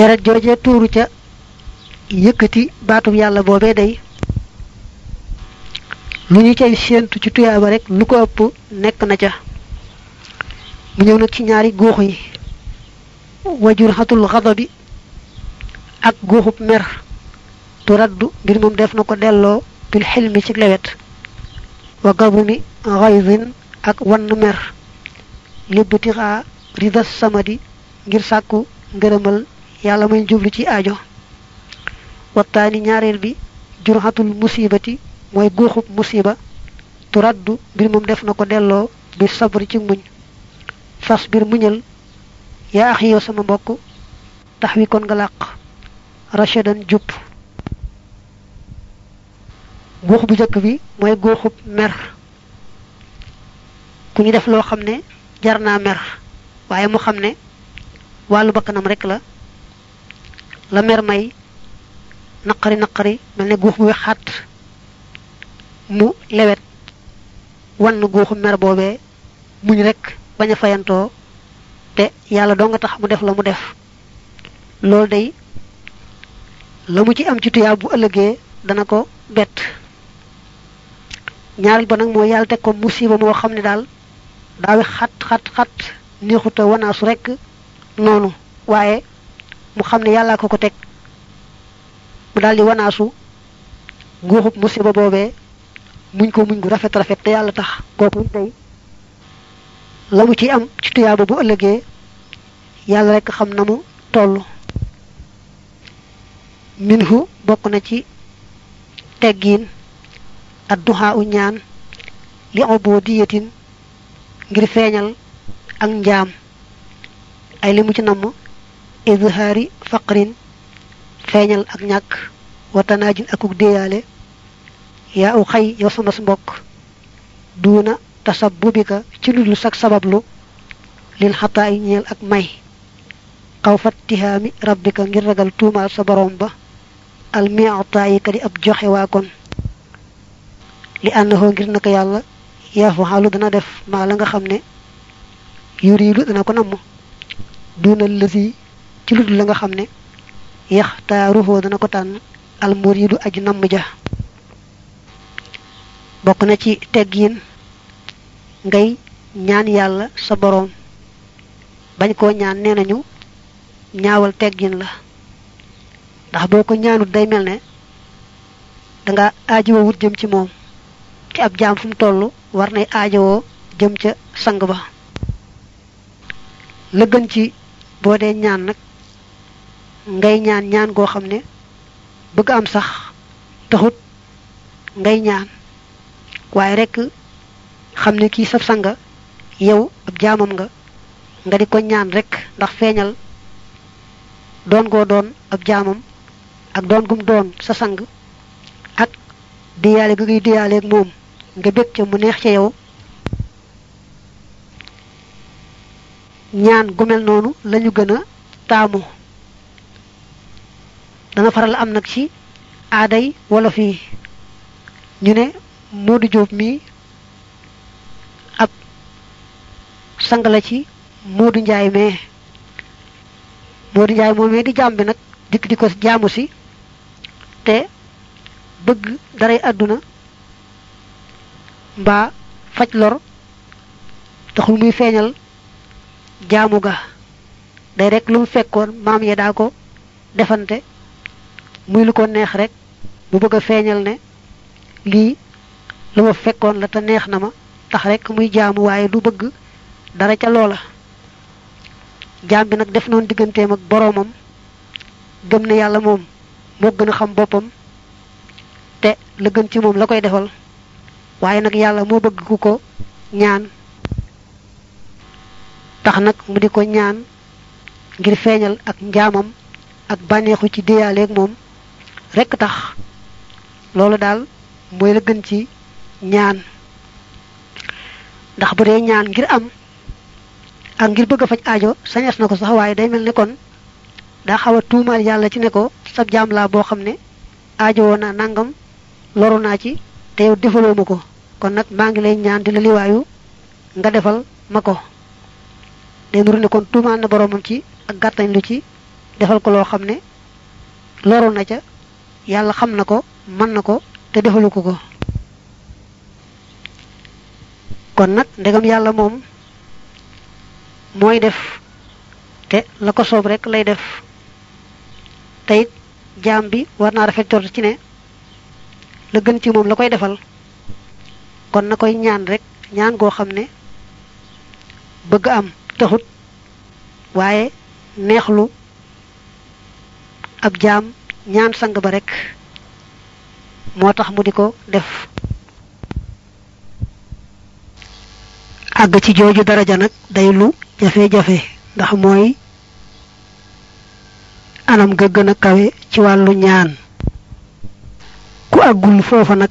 deret joojee tuuru ca yëkkati baatub yàlla boobee day lu ñu cay séentu ci tuyaaba rek lu ko ëpp nekk na ca. Mu ñëw nag ci ñaari góox yi. Wajur xatul xadabi ak góoxub mer. Tu raddu mbir moom def na ko delloo bil xilmi ci lewet. Wa gabumi xayzin ak wann mer. Libbtixaa ridas samadi ngir sàkku ngërëmal yàlla may jublu ci aajo. Wattaani ñaareel bi jurxatul musibati mooy guuxub musiba. Tu raddu mbir moom def na ko bi sabri ci muñ. Fas bir muñal yaa ax yow sama mbokk tax wi kon nga làq. Rashadan jub guux bu njëkk bi guuxub mer. Ku ñu def loo xam ne jar naa mer waaye mu xam ne wàllu bakkanam rek la la mer may naqari naqari mel ne guux bu xat mu lewet wann guuxu mer boobee muñ rek bañ a fayantoo te yàlla doo nga tax mu def la mu def. Loolu day la mu ci am ci tuyaa bu ëllëgee dana ko bett. Ñaareel ba nag mooy yàlla teg ko musiba moo xam ne daal daawi xat xat xat neexuta wanaasu rek noonu. Waaye mu xam ne yàllaa ko ko teg mu daal di wanaasu musiba boobee muñ ko muñ gu rafet rafet te yàlla tax day la am ci tuyaaba bu ëllëgee yàlla rek xam na mu toll. Minhu bokk na ci teggiin adduhaa u ñaan li ubudiyatin ngir feeñal ak njaam. Ay li mu ci izhaari faqrin feeñal ak ñàkk watanaajin akuk déyaale yaa u xay yow sama mbokk duuna tasabbubika ci ludul sag sabablu lil xataa yi ñeel ak may xaw fattihaami rabbika ngir ragal tuumaal sa borom ba al mi'taa yi ka di ab joxe waa kon li àndahoo ngir naka yàlla yaafu xaalu dana def maa la nga xam ne yuriidu dana ko namm duuna lësi ci ludul la nga xam ne yaxtaaruhoo dana ko tànn al muriidu aju namm ja. Bokk na ci teggiin ngay ñaan yàlla sa boroom. Bañ koo ñaan nee nañu ñaawal teggin la. Ndax boo ko ñaanut day mel ne danga aajowoo wut jëm ci moom. Ci ab jaam fu mu toll war nay aajowoo jëm ca sang ba. La gën ci boo dee ñaan nag ngay ñaan ñaan goo xam ne bëgg am sax taxut ngay ñaan. Waaye rek xam ne kii sab sanga yow ab jaamam nga nga di ko ñaan rek ndax feeñal doon goo doon ab jaamam ak doon gum doon sa sang ak diyaale ga ngay diyaaleeg moom nga bég ca mu neex ca yow. Ñaan gu mel noonu lañu gën a taamu dana faral am nag ci aaday wolof yi ñu ne Modou Diop mi ab sang la ci Modou Njaay mee Modou Njaay moomee di jaam bi nag dikk di ko jaamu si te bëgg daray àdduna mbaa faj lor taxul muy feeñal jaamu ga day rek lu mu fekkoon maam ya daa ko defante muy lu ko neex rek mu bëgg ne lii lu ma fekkoon la te neex na ma tax rek muy jaamu waaye du bëgg dara ca loola. Jaam bi nag def noonu digganteem ak boroomam gëm ne yàlla moom moo gën xam boppam te la gën ci moom la koy defal. Waaye nag yàlla moo bëgg ku ko ñaan. Tax nag mu di ko ñaan ngir feeñal ak njaamam ak bànneexu ci déyaaleeg moom rekk tax. Loolu daal mooy la gën ci ñaan. Ndax bu dee ñaan ngir am ak ngir bëgg faj aajo sañes na ko sax waaye day mel ne kon daa xaw a tuumaal ci ne ko sab jaam laa boo xam aajo naa nangam loru naa ci te yow defaloo ma ko. Kon nag maa ngi lay ñaan di la liwaayu nga defal ma ko. Day nuru ne kon tuumaal na boromam ci ak gàttañ lu ci defal ko loo xam loru na ca yàlla xam na ko mën na ko te defalu ko ko. Kon nag ndegam yàlla moom mooy def te la ko soob rek lay def. Te it jaam bi war naa rafet jot ci ne la gën ci moom la defal. Kon na ñaan rek ñaan goo xam ne bëgg am taxut waaye neexlu ab jaam ñaan sang ba rek moo tax mu di ko def. Àgg ci jooju daraja nag day lu jafe-jafe ndax mooy anam ga gën a kawe ci wàllu ñaan. Ku àggul foofa nag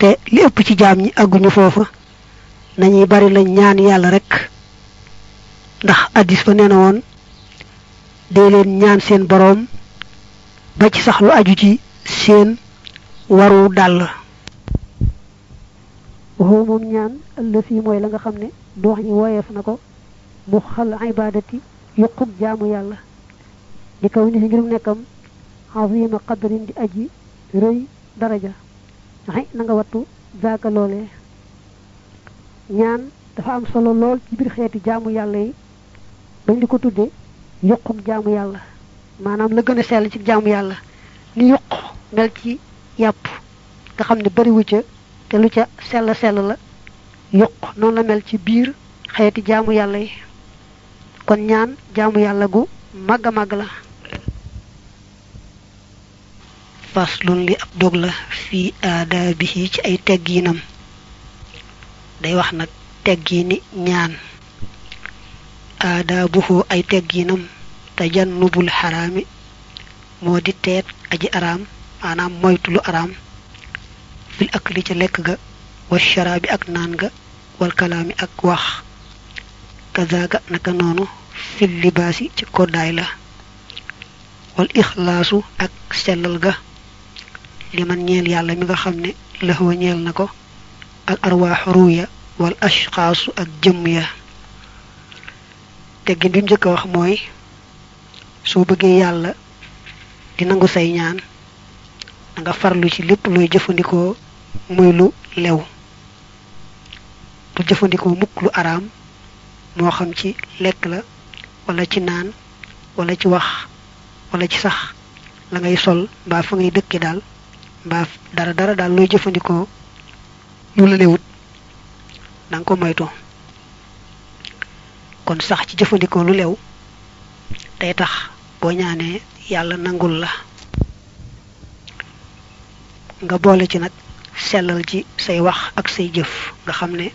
te li ëpp ci jaam ñi àgguñu foofa nañuy bari lañ ñaan yàlla rek. Ndax addis ba nee na woon dee leen ñaan seen boroom ba ci sax lu aju ci seen waru dàll. Waxoo moom ñaan ëllëf yi mooy la nga xam ne doox ñi woyeef na ko mu xal ibadati yuqub jaamu yàlla. Di kaw ni ngirum nekkam azima qadrin di aji rëy daraja. Xëy na nga wattu zaaka loolee ñaan dafa am solo lool ci biir xeeti jaamu yàlla yi bañ di ko yuqub jaamu maanaam la gën a sell ci jaamu yàlla ni yuq mel ci yàpp. Nga xam ne bariwu ca te lu ca sell sell la yuq. Noonu la mel ci biir xeeti jaamu yàlla yi. Kon ñaan jaamu yàlla gu màgg màgg la. Faslun li ab dog la fii aadaabihi ci ay teggiinam. Day wax nag teggiini ñaan. Aadaabuhu ay teggiinam tajannubul xaraami moo di teet aji araam maanaam moytu lu araam fil akli ca lekk ga wa sharaabi ak naan ga wal kalaami ak wax kazaaga naka noonu fil libaasi ci koddaay la wal ixlaasu ak sellal ga li man ñeel yàlla mi nga xam ne lëxwa ñeel na ko al arwaaxu ruuya wal ashxaasu ak jëmm ya teggin bi mu njëkk wax mooy soo bëggee yàlla di nangu say ñaan nga farlu ci lépp looy jëfandikoo muy lu lew. Bu jëfandikoo mukk lu araam moo xam ci lekk la wala ci naan wala ci wax wala ci sax. La ngay sol mbaa fa ngay dëkke daal mbaa dara dara daal looy jëfandikoo lu la lewut danga ko moytu. Kon sax ci jëfandikoo lu lew day tax. Boo ñaanee yàlla nangul la. Nga boole ci nag sellal ci say wax ak say jëf. Nga xam ne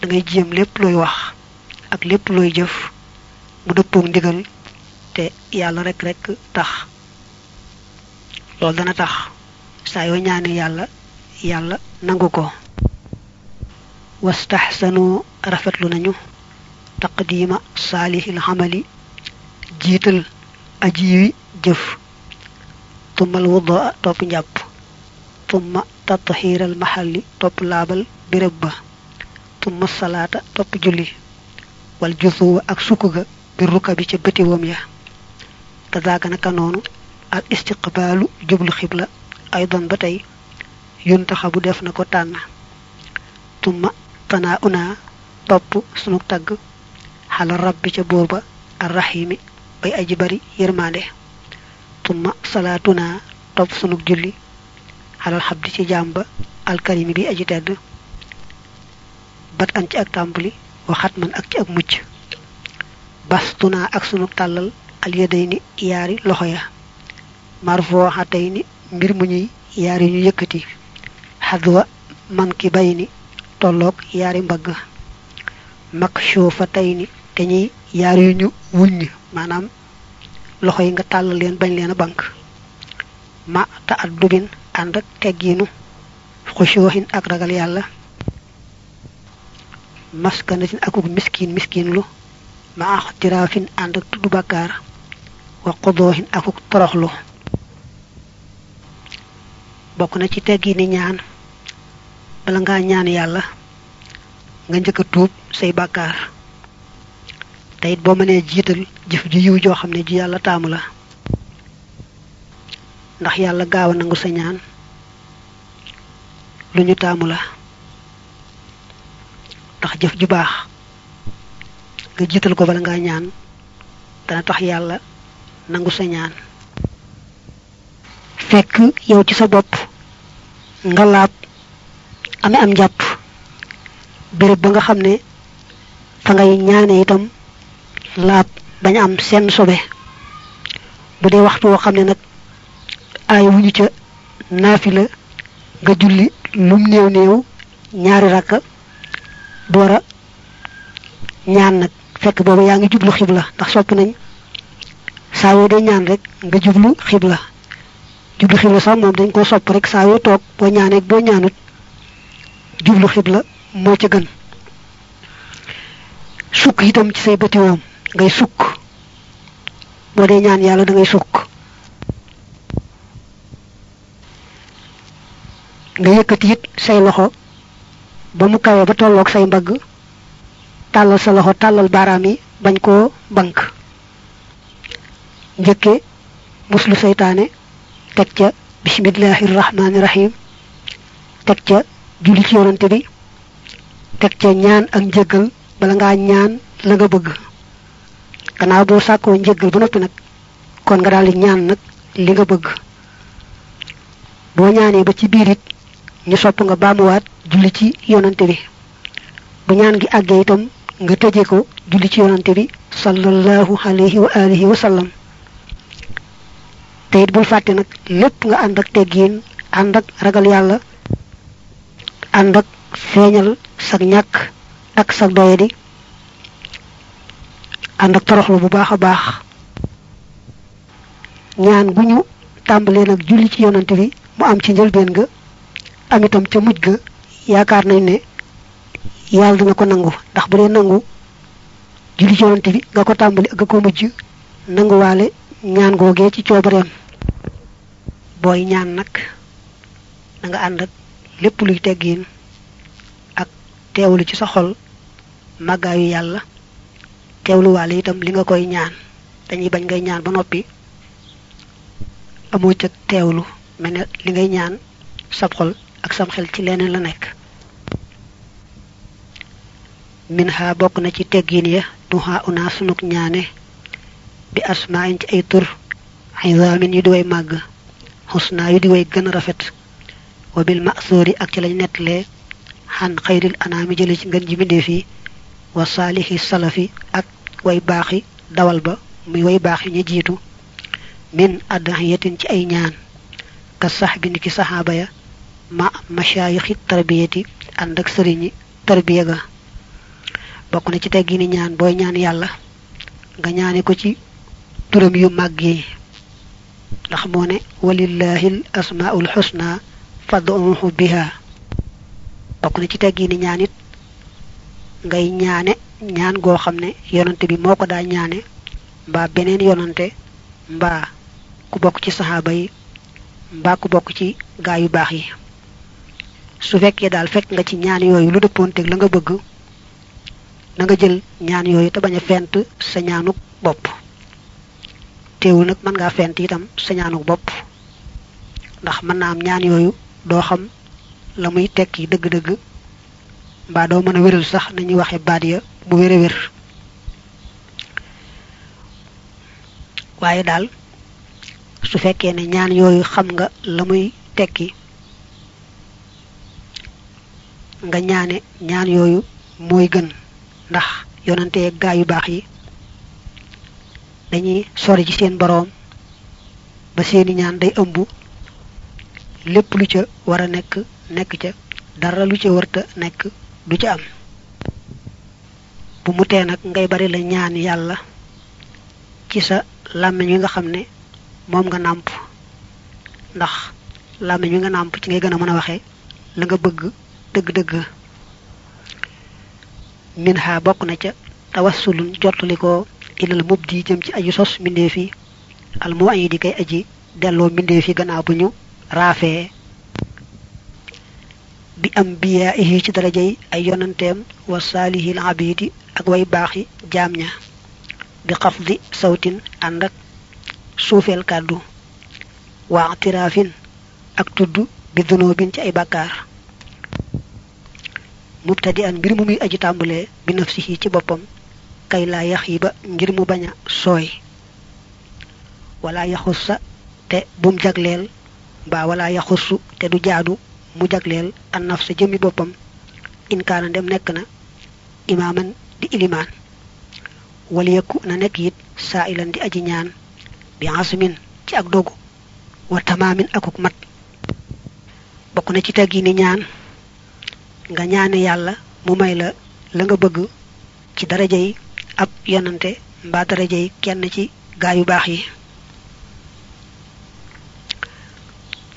da ngay jéem lépp looy wax ak lépp looy jëf. Mu dëppoog ndigal te yàlla rek rek tax. Loolu dana tax. Saa yoo ñaane yàlla yàlla nangu ko. Wastaxsanu rafetlu nañu taqdiima saalihil xamali jiital aji wi jëf. Tummal wudaa topp njàpp. Tumma tatxiiral maxalli topp laabal béréb ba. Tumma salaata topp julli. Wal jusuwa ak sukk ga bir ruka bi ca bëtiwam ya. Kazaaka naka noonu al istiqbaalu jublu xibla ay doon ba tey. Yuntaxa bu def na ko tànn. Tumma tanaa una topp sunu tagg. Xala rabbi ca buur ba arrahimi bay aji bari yërmande tumma salaatuna topp sunu julli. Xalal xabdi ci jaam ba alkarimi bi aji tedd. Bat an ci ak tàmbali waxat man ak ci ak mucc. Bastuna ak sunu tàllal alyaday ni yaari loxo ya. Marfoo xatay ni mbir mu ñuy yaari ñu yëkkati. Xadwa man ki bay ni tolloog yaari mbagg. Mak fa tey ni te yu ñu wuññ maanaam loxo yi nga tàll leen bañ leen a bank. Ma ta at dubin ànd ak teggiinu xushooxin ak ragal yàlla. Maskanatin akuk miskin miskin lu. Ma ax tiraafin ànd ak tudd bàkkaar. Wa xudooxin akuk toroxlu. Bokk na ci teggiini ñaan. Bala ngaa ñaan yàlla nga njëkk tuub say te it boo mënee jiital jëf ju yiw joo xam ne ju yàlla taamu la. Ndax yàlla gaaw nangu sa ñaan. Lu ñu taamu la. Ndax jëf ju baax nga jiital ko bala ngaa ñaan dana tax yàlla nangu sa ñaan. Fekk yow ci sa bopp nga laab ame am béréb ba nga xam ne fa ngay ñaane itam laab bañ am seen sobe. Bu dee waxtu woo xam ne nag aay wuñu ca naafila nga julli lum néew néew ñaari rakka door a ñaan nag. Fekk boobu yaa ngi jublu xibla ndax sopp nañ. Saa yoo dee ñaan rek nga jublu xibla. Jublu xibla sax moom dañ ko sopp rek. Saa yoo toog boo ñaanee boo ñaanut jublu xibla moo ca gën. Sukk itam ci say bëti woom ngay sukk boo dee ñaan yàlla da ngay sukk nga yëkkati it say loxo ba mu kawee ba tolloog say mbagg tàllal sa loxo tàllal baaraam yi bañ koo bank njëkke muslu seytaane teg ca bismillahi rahmaani rahim teg ca julli ci yonante bi teg ca ñaan ak njëggal bala ngaa ñaan la nga bëgg gannaaw boo sàkkoo njëggal ba noppi nag kon nga daal ñaan nag li nga bëgg. Boo ñaanee ba ci biir it ñu sopp nga baamuwaat julli ci yonante bi. Bu ñaan gi àggee itam nga tëje ko julli ci yonante bi sallallahu alayhi wa alihi wa sallam. Te it bul nag lépp nga ànd ak teggiin ànd ak ragal yàlla ànd ak feeñal sag ñàkk ak sag doyadi ànd ak toroxlu bu baax a baax. Ñaan gu ñu tàmbalee nag julli ci yonante bi mu am ci njëlbeen ga am itam ca mujj ga yaakaar nañ ne yàlla dina ko nangu. Ndax bu dee nangu julli ci yonante bi nga ko tàmbali ak ko mujj nanguwaale ñaan googee ci coobareem. Booy ñaan nag da nga ànd ak lépp luy teggiin ak teewlu ci sa xol màggaayu yàlla teewluwaale itam li nga koy ñaan dañuy bañ ngay ñaan ba noppi amoo teewlu mel ne li ngay ñaan sab xol ak sam xel ci leneen la nekk min ha bokk na ci teggiin ya duha una sunuk ñaane bi asmaayin ci ay tur. Xisaamin yu way xusnaa yu di way gën rafet. Wa bil ma'suuri ak ci lañ nettalee xan xayril anaami jële ci ngën ji wa saalixi salafi ak way baaxi dawal ba muy way baaxi ña jiitu. Min addahiyatin ci ay ñaan. Ka sax bi ni ki saxaaba ya ma mashaayixi tarbiyati ànd ak sëriñi tarbiya ga. Bokk na ci teggi ni ñaan booy ñaan yàlla nga ñaane ko ci turam yu màgg yi. Ndax moo ne walillahi asmaul xusna fad'uhu biha bokk na ci teggi ni ñaan it ngay ñaane ñaan goo xam ne yonante bi moo ko daa ñaane mbaa beneen yonante mbaa ku bokk ci saxaaba yi mbaa ku bokk ci gaa yu baax yi. Su fekkee daal fekk nga ci ñaan yooyu lu dëppoonteeg la nga bëgg na nga jël ñaan yooyu te bañ a fent sa ñaanuk bopp. Teewul nag mën ngaa fent itam sa ñaanuk bopp. Ndax mën naa am ñaan yooyu doo xam la muy tekki dëgg-dëgg mbaa doo mën a wéral sax waxe baat ya bu wér a wér. Waaye daal su fekkee ne ñaan yooyu xam nga la muy tekki nga ñaane ñaan yooyu mooy gën. Ndax yonante gaa yu baax yi dañuy sori ci seen boroom ba seeni ñaan day ëmb. Lépp lu ca war a nekk nekk ca dara lu ca warta nekk du ca am bu mu tee nag ngay bari la ñaan yàlla ci sa làmmiñ wi nga xam ne nga nàmp. Ndax làmmiñ wi nga nàmp ci ngay gën a mën a waxee la nga bëgg dëgg-dëgg. Min ha bokk na ca tawassulun ilal mubdi jëm ci aju sos mbindeef yi al mu ayi di kay aji delloo mbindeef yi gannaaw bu ñu bi am biyaa ihi ci ay yonanteem wa saalihil abidi ak way jaam ña bi xafdi sawtin ànd ak suufeel kàddu waa atiraafin ak tudd bi dunóobin ci ay bàkkaar mubtadi an mbir mu muy aji tàmbalee bi nafsihi ci boppam kay laa yax yi ba ngir mu bañ a sooy wala te bum jagleel mbaa wala yaxusu te du jaadu mu jagleel an naf sa jëmmi boppam inkaana dem nekk na imaaman di ilimaan wala yëkku na nekk it saa ilan di aji ñaan bi asmin ci ak dogu wa tamaamin akuk mat. Bokk na ci teggi ni ñaan nga ñaane yàlla mu may la la nga bëgg ci daraja yi ab yonante mbaa daraja yi kenn ci gaa yu baax yi.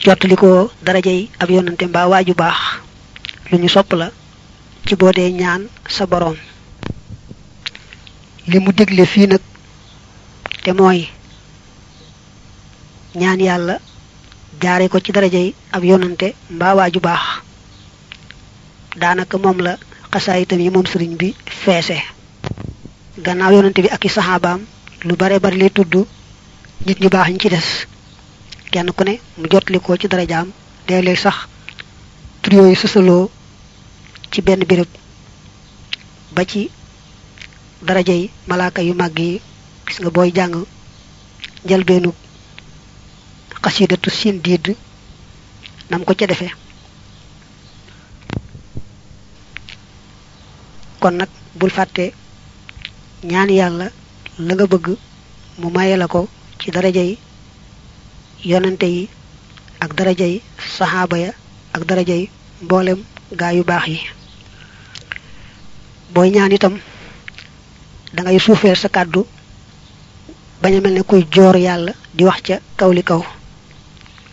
Jottali ko daraja yi ab yonante mbaa waaju baax lu ñu sopp la ci boo dee ñaan sa boroom li mu fii nag te mooy ñaan yàlla jaare ko ci daraja yi ab yonante mbaa waaju baax. Daanaka moom la xasaayitam yi moom sëriñ bi feese. Gannaaw yonante bi ak i saxaabaam lu bare bari lay tudd nit ñu baax ñu ci des. Kenn ku ne mu jotli ko ci darajaam. Léeg-léeg sax sësaloo ci benn béréb ba ci daraja yi malaaka yu màgg yi gis nga booy jàng njëlbeenu xasidatu siin diid nam ko ca defee. Kon nag bul fàtte ñaan yàlla la nga bëgg mu maye ko ci daraja yi yonante yi ak daraja yi saxaaba ya ak daraja yi mboolem gaa yu yi. Booy ñaan itam da ngay suufeel sa kàddu bañ a mel ne kuy joor yàlla di wax ca kaw li kaw.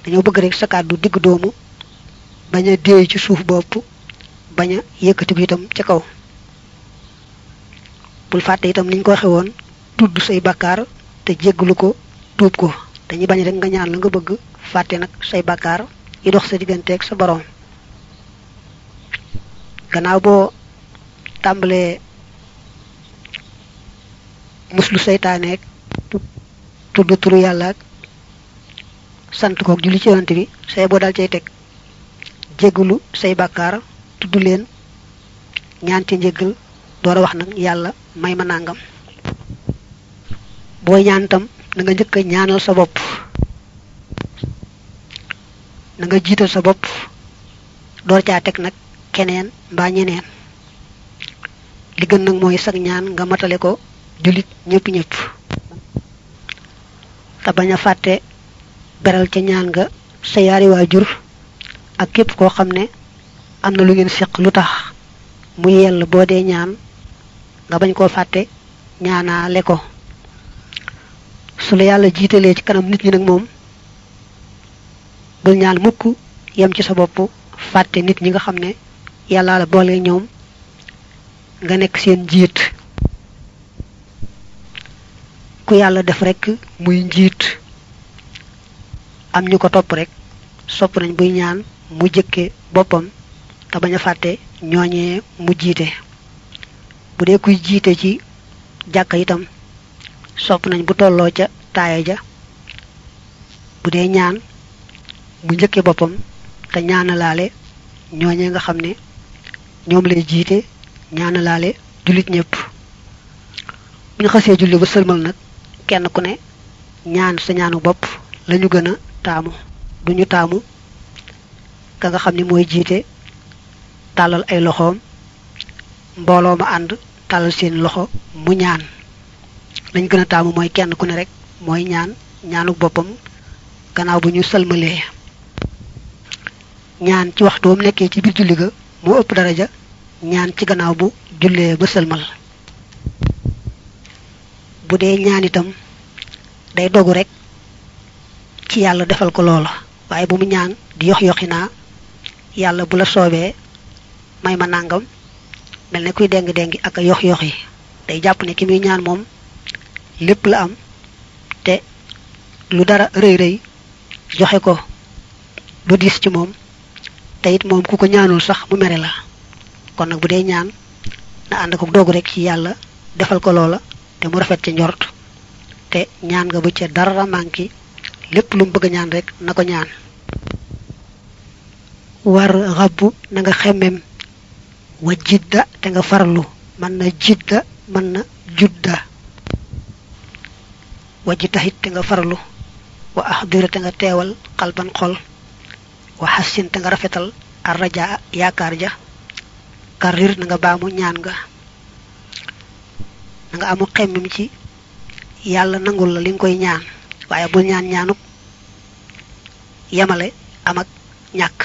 Dañoo bëgg rek sa kàddu digg doomu bañ a déey ci suuf bopp bañ a yëkkati itam ca kaw. Bul fàtte itam niñ ko waxe woon tudd say bakkaar te jéggalu ko tuub ko. Dañuy bañ rek nga ñaan la nga bëgg fàtte nag say bakkaar yi dox sa digganteeg sa boroom. Gannaaw boo tàmbalee muslu seytaaneeg tudd turu yàlla ak sant kook julli ci yonante bi say boo dal cay teg jéggalu say bakkaar tudd leen ñaan ci njéggal door wax nag yàlla may ma nàngam booy ñaan tam na nga njëkk a ñaanal sa bopp. Na nga jiital sa bopp. Door caa teg nag keneen mbaa ñeneen. Li gën nag mooy sag ñaan nga matale ko jullit ñëpp ñëpp. Te bañ a fàtte beral ca ñaan nga sa yaari waajur ak képp koo xam ne am na lu ngeen seq lu tax mu yell boo dee ñaan nga bañ koo fàtte ñaanaale ko. Su la yàlla jiitalee ci kanam nit ñi nag moom bul ñaan mukk yem ci sa bopp fàtte nit ñi nga xam ne la boole ñoom nga nekk seen njiit ku yàlla def rekk muy njiit. Am ñu ko topp rek sopp nañ buy ñaan mu jëkke boppam te bañ a fàtte ñooñee mu jiite. Bu dee kuy jiite ci jàkka itam sopp nañ bu tolloo ca taaya ja. Bu dee ñaan mu njëkke boppam te ñaanalaale ñooñee nga xam ne ñoom lay jiite ñaanalaale jullit ñëpp bu ñu xasee julli ba nag kenn ku ne ñaan sa ñaanu bopp lañu gën a taamu. Duñu taamu ka nga xam ne mooy jiite tàllal ay loxoom mbooloo ma ànd tàllal seen loxo mu ñaan. Lañ gën a taamu mooy kenn ku ne rek mooy ñaan ñaanu boppam gannaaw bu ñu sëlmalee. Ñaan ci waxtu wam nekkee ci biir julli ga moo ëpp daraja ñaan ci gannaaw bu jullee ba sëlmal bu dee ñaan itam day dogu rek ci yàlla defal ko loola. Waaye bu mu ñaan di yox yoxi naa yàlla bu la soobee may ma nàngam mel ne kuy deng dengi ak yox yoxi. Day jàpp ne ki muy ñaan moom lépp la am te lu dara rëy rëy joxe ko lu diis ci moom te it moom ku ko ñaanul sax mu mere la. Kon nag bu dee ñaan na ànd ko dogu rek ci yàlla defal ko loola te mu rafet ca njort te ñaan nga bu ca dara manki lépp lu bëgg ñaan rek na ko ñaan. War rabbu na nga xemmem wa jidda te nga farlu man na jidda man na judda. Waji taxit te nga farlu wa ahdira te nga teewal xalban xol wa xassin te nga rafetal ar raja yaakaar ja karir na nga baamu ñaan nga nga amu xemmem ci yàlla nangul la li nga koy ñaan waaye bul ñaan ñaanuk yamale am ak ñàkk.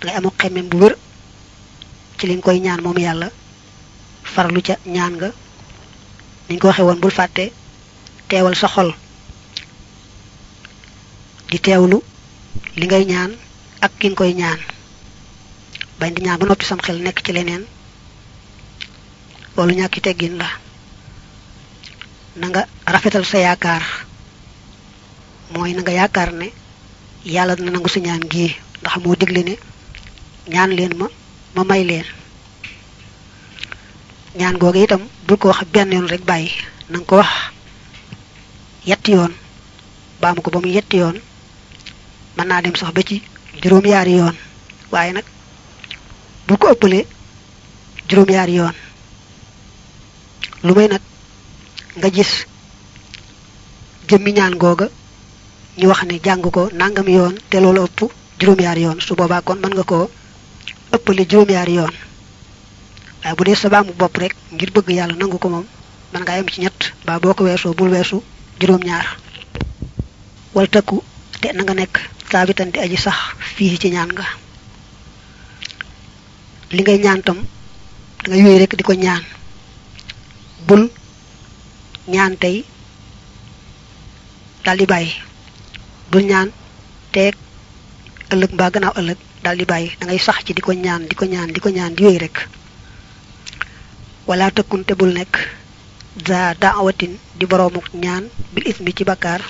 Dangay amu xemmem bu wér ci li nga koy ñaan moom yàlla farlu ca ñaan nga. Niñ ko waxe woon bul fàtte teewal sa xol di teewlu li ngay ñaan ak ki nga koy ñaan. Bañ di ñaan ba noppi sam xel nekk ci leneen loolu ñàkki teggin la na nga rafetal sa yaakaar mooy na nga yaakaar ne. Yàlla dina nangu sa ñaan gii ndax moo digle ne. Ñaan leen ma ma may leen ñaan googu itam bul ko wax benn yoon rek bàyyi. Na nga ko wax yetti yoon. Baamu ko ba mu yoon. Mën dem sax ba ci juróom-yaari yoon. Waaye nag ko ëppalee juróom-yaari yoon lu may nag nga gis jëmmi googa ñu wax ne jàng ko nangam yoon te loolu ëpp juróom-yaari yoon. Su boobaa kon mën nga koo ëppale juróom-yaari yoon. Waaye bu dee sa baamu bopp rek ngir bëgg yàlla nangu ko moom mën ngaa yem ci ñett. Ba boo ko weesoo bul weesu juróom-ñaar. Wal tëkku te na nga nekk saabitan di aji sax fii ci ñaan nga. Li ngay ñaan tam da nga yooyu rek di ko ñaan bul ñaan tey daal di bàyyi. Bul ñaan teeg ëllëg mbaa gannaaw ëllëg daal di bàyyi. Da ngay sax ci di ko ñaan di ko ñaan di ko ñaan di yooyu rek. Wala tëkkun te bul nekk za daawatin di boroomuk ñaan bil ismi ci bakkaar.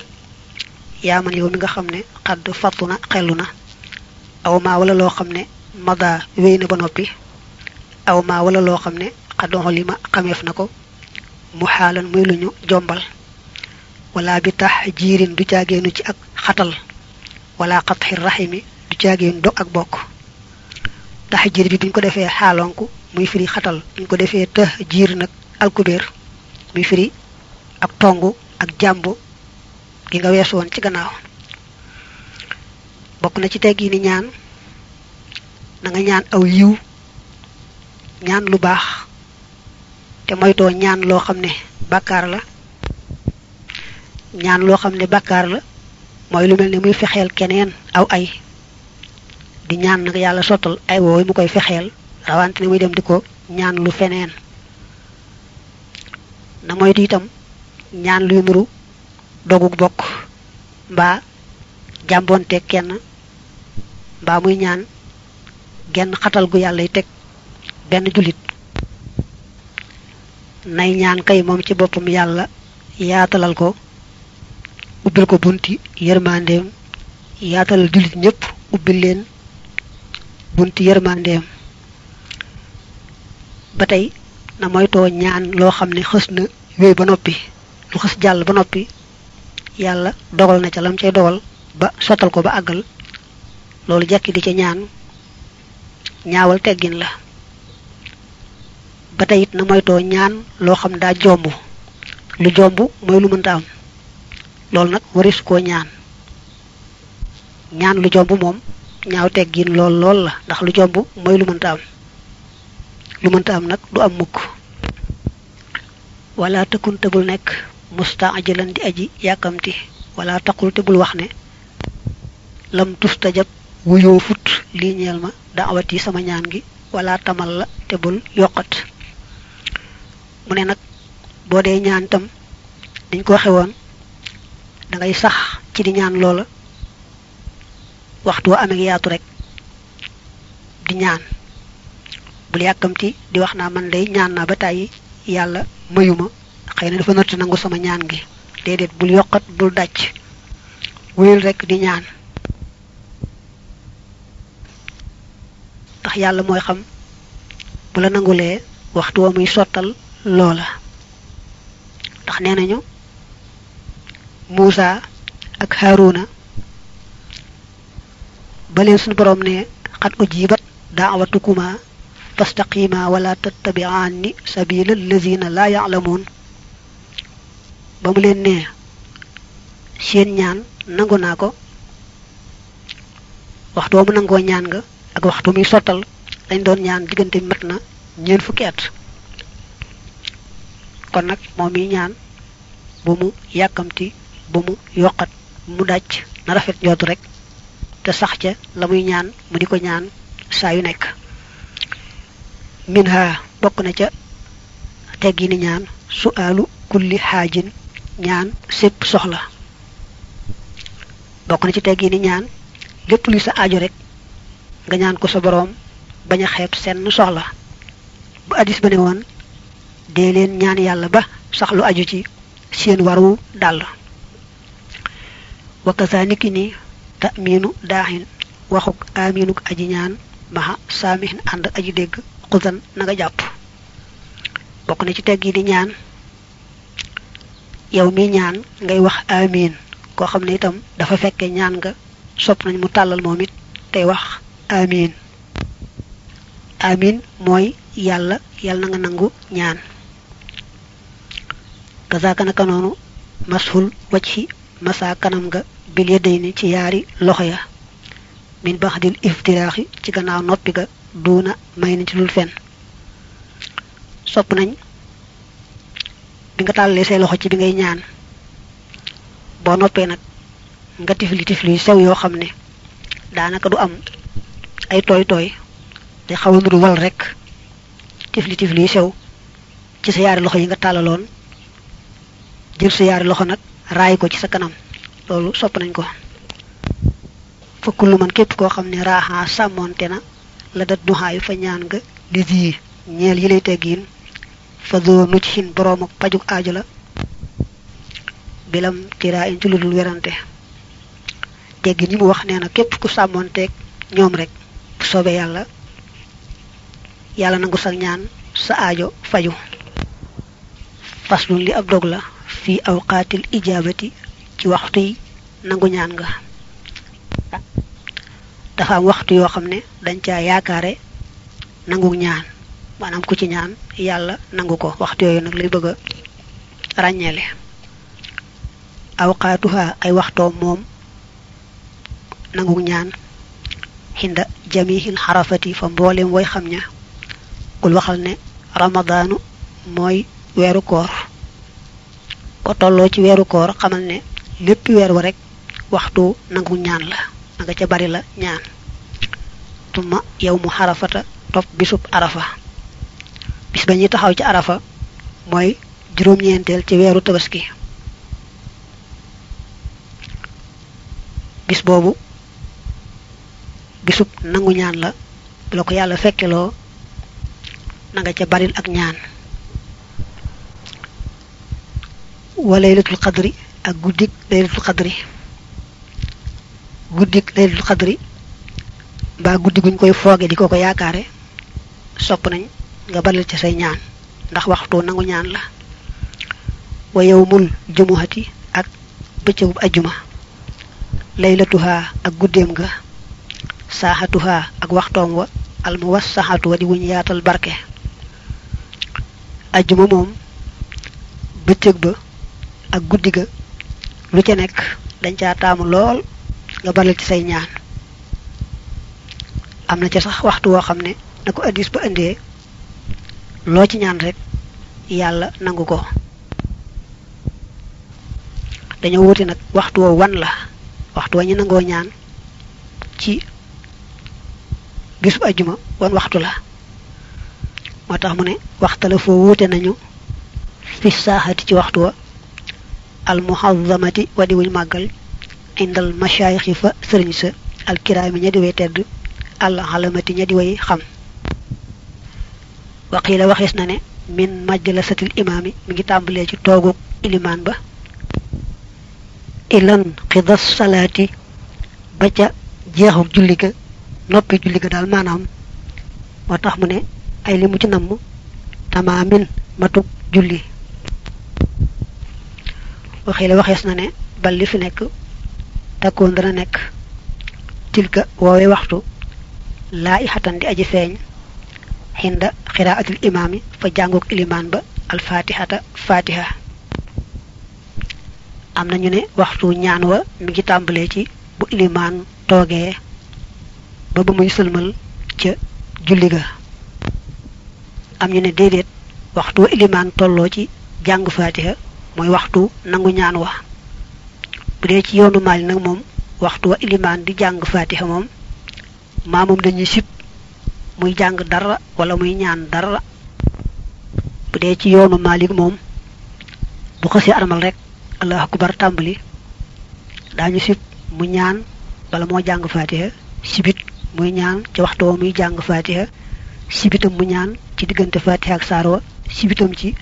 Yaa man yow mi nga xam ne xadd fattu na xellu na. Aw maa wala loo xam ne mada wéy na ba noppi. Aw maa wala loo xam ne xadd xolima xameef na ko mu xaalan muy lu ñu jombal. Wala bi tax jiirin du caageenu ci ak xatal. Wala xatxi raximi du caageenu dog ak bokk. Tax jiir bi buñ ko defee xaalonku muy firi xatal. Buñ ko defee tax jiir nag alkubeer muy firi ak tongu ak jàmbu gi nga weesu woon ci gannaaw. Bokk na ci teggi ni ñaan na nga ñaan aw yiw ñaan lu baax te moytoo ñaan loo xam ne bàkkaar la. Ñaan loo xam ne bàkkaar la mooy lu mel ne muy fexeel keneen aw ay. Di ñaan nag yàlla sottal ay woowu mu koy fexeel rawante ne muy dem di ko ñaan lu feneen. Na moytu itam ñaan luy nuru dogug bokk mbaa jàmbonte kenn mbaa muy ñaan genn xatal gu yàlla y teg benn jullit nay ñaan kay moom ci boppam yàlla yaatalal ko ubbil ko bunti yërmandeem yaatalal jullit ñépp ubbil leen bunti yërmandeem. Ba tey na moytoo ñaan loo xam ne wéy ba noppi lu xës jàll ba noppi yàlla dogal na ca lam cay dogal ba sottal ko ba àggal loolu jekki di ca ñaan ñaawal teggin la ba tey it na moytoo ñaan loo xam daa jomb lu jomb mooy lu mënta am. Loolu nag waris koo ñaan. Ñaan lu jomb moom ñaaw teggin lool lool la ndax lu jomb mooy lu mënta am. Lu mënta am nag du am mukk. Wala tëkkun te bul nekk mustaajilan di aji yàkkamti. Wala taqul te bul wax ne lam tustajab wuyoo fut lii ñeel ma daawati sama ñaan gi. Wala tamal la te bul yokkat mu ne nag boo dee ñaan tam dañ ko waxe woon da ngay sax ci di ñaan loola. Waxtu wa amee yaatu rek di ñaan. Bul yàkkamti di wax naa man day ñaan naa ba tàyyi yàlla mayuma xëy na dafa nangu sama ñaan gi. Déedéet bul yokkat bul dàcc. Wéyul rek di ñaan. Ndax yàlla mooy xam bu la nangulee waxtu wa muy loola ndax nee nañu Muusa ak Haaruna ba leen suñu borom ne xat ujibat da'watukuma fastaqima wala tattabi'anni sabila allazina la ya'lamun. Ba mu leen ne seen ñaan nangu naa ko. Waxtu mu nangoo ñaan nga ak waxtu muy sottal lañ doon ñaan diggante mat ñeen fukki at kon nag moom mi ñaan bu mu yàkkamti bu mu yokkat mu dàcc na rafet njootu rek te sax ca la muy ñaan mu di ko ñaan saa yu nekk. Min ha bokk na ca teggi ni ñaan su'aalu kulli xaajin ñaan sépp soxla. Bokk na ci teggi ni ñaan lépp luy sa aajo rek nga ñaan ko sa boroom bañ a xeeb senn soxla. Bu addis ba ne woon dee leen ñaan yàlla ba sax lu aju ci seen waru dàll wakasa niki ni ta'minu daaxin waxuk aminuk aji ñaan maxa saamihin ànd aji dégg xusan na nga jàpp. Bokk na ci teggi di ñaan yow mi ñaan ngay wax amin koo xam ne itam dafa fekke ñaan nga sopp nañ mu tàllal moom it tey wax amin amin mooy yàlla yàlla na nga nangu ñaan kazaaka naka noonu mashul wajhi masa kanam nga bil yadayni ci yaari loxo ya. Min baxdil iftiraaxi ci gannaaw noppi ga duuna may na ci lul fen sopp nañ bi nga tàllalee say loxo ci bi ngay ñaan. Boo noppee nag nga tifli tifli sew yoo xam ne daanaka du am ay tooy tooy day wal rek. Tifli tifli sew ci sa yaari loxo yi nga tàllaloon jël sa yaari loxo nag raay ko ci sa kanam. Loolu sopp nañ ko. Fukk lu man képp koo xam ne raaxaa sàmmoonte na la dat fa ñaan nga lis yi ñeel yi lay teggiin fa doo nuc xin boroom ak pajuk aajo la bilam tiraa in ci lu dul werante. Teggin yi mu wax nee na képp ku sàmmoonteeg ñoom rek bu soobee yàlla nangu sa ñaan sa aajo faju. Faslun li ab dog fii awqaatil ijaabati ci waxtu nangu ñaan nga dafa am waxtu yoo xam ne dañ caa yaakaare nangu ñaan maanaam ku ci ñaan yàlla nangu ko. Waxtu yooyu nag lay bëgg a awqaatuha ay waxtoo moom nangu ñaan. Xinda jamihil xarafati fa mboolem way xam kul waxal ne ramadaanu mooy weeru koor ko tolloo ci weeru koor xamal ne lépp weer wa rek waxtu nangu ñaan la nga ca bari la ñaan. Tuma yow mu xarafata topp bisub arafa. Bis ba ñuy taxaw ci arafa mooy juróom-ñeenteel ci weeru tabaski. Bis boobu bisub nangu ñaan la bu la ko yàlla fekkeloo na nga ca baril ak ñaan wa laylatul qadri ak guddik laylatul qadri. Guddik laylatul qadri mbaa guddi guñ koy fooge di ko yaakaare sopp nañ nga baril ci say ñaan ndax waxtu nangu ñaan la. Wa yawmul jumuhati ak bëccëgub ajjuma. Laylatuha ak guddeem ga. Saaxatuha ak waxtoom wa. Almuwas saxatu wa di wuñ yaatal barke. Ajjuma moom bëccëg ba ak guddi ga lu ca nekk dañ caa taamu lool nga baril ci say ñaan. Am na ca sax waxtu woo xam ne na ko addis ba indee loo ci ñaan rek yàlla nangu ko. Dañoo wuti nag waxtu woo wan la waxtu wa ñu nangoo ñaan ci bisu ajjuma wan waxtu la. Moo tax mu ne waxtala foo wuute nañu fi saaxati ci waxtu wa al muhazzamati wa di wuñ màggal indal mashayikh yi fa sëriñ sa al kiraami ña di way tedd al xalamati ña di way xam waqiila waxees na ne min majlasatil imaami mi ngi tàmbalee ci tooguk ilimaan ba ilan xidas salaati ba ca jeexuk julli ga noppi julli ga daal maanaam moo tax mu ne ay li mu ci namm tamaamin matuk julli waxee la waxees na ne bal li fi nekk takkoon dana nekk. Tilka woowee waxtu laa di aji feeñ xinda xiraatul imaami fa jàngook ilimaan ba alfatihata fatiha am na ñu ne waxtu ñaan wa mi ngi tàmbalee ci bu ilimaan toogee ba ba muy sëlmal ca julli ga. Am ñu ne waxtu ci fatiha mooy waxtu nangu ñaan wa. Bu dee ci yoonu maali nag moom waxtu wa ilimaan di jàng fatiha moom maa moom dañuy sib muy jàng dara wala muy ñaan dara. Bu dee ci yoonu maalik moom bu xësee armal rek allahu akbar tàmbali daañu sib mu ñaan bala moo jàng fatiha sibit muy ñaan ci waxtu wa muy jàng fatiha sibitam mu ñaan ci diggante fatiha ak saar wa sibitam ci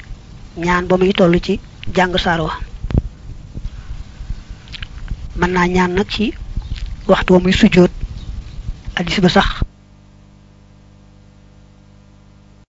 ñaan ba muy toll ci jàng saar wa. Mën naa ñaan nag ci waxtu wa muy sujjóot addis ba sax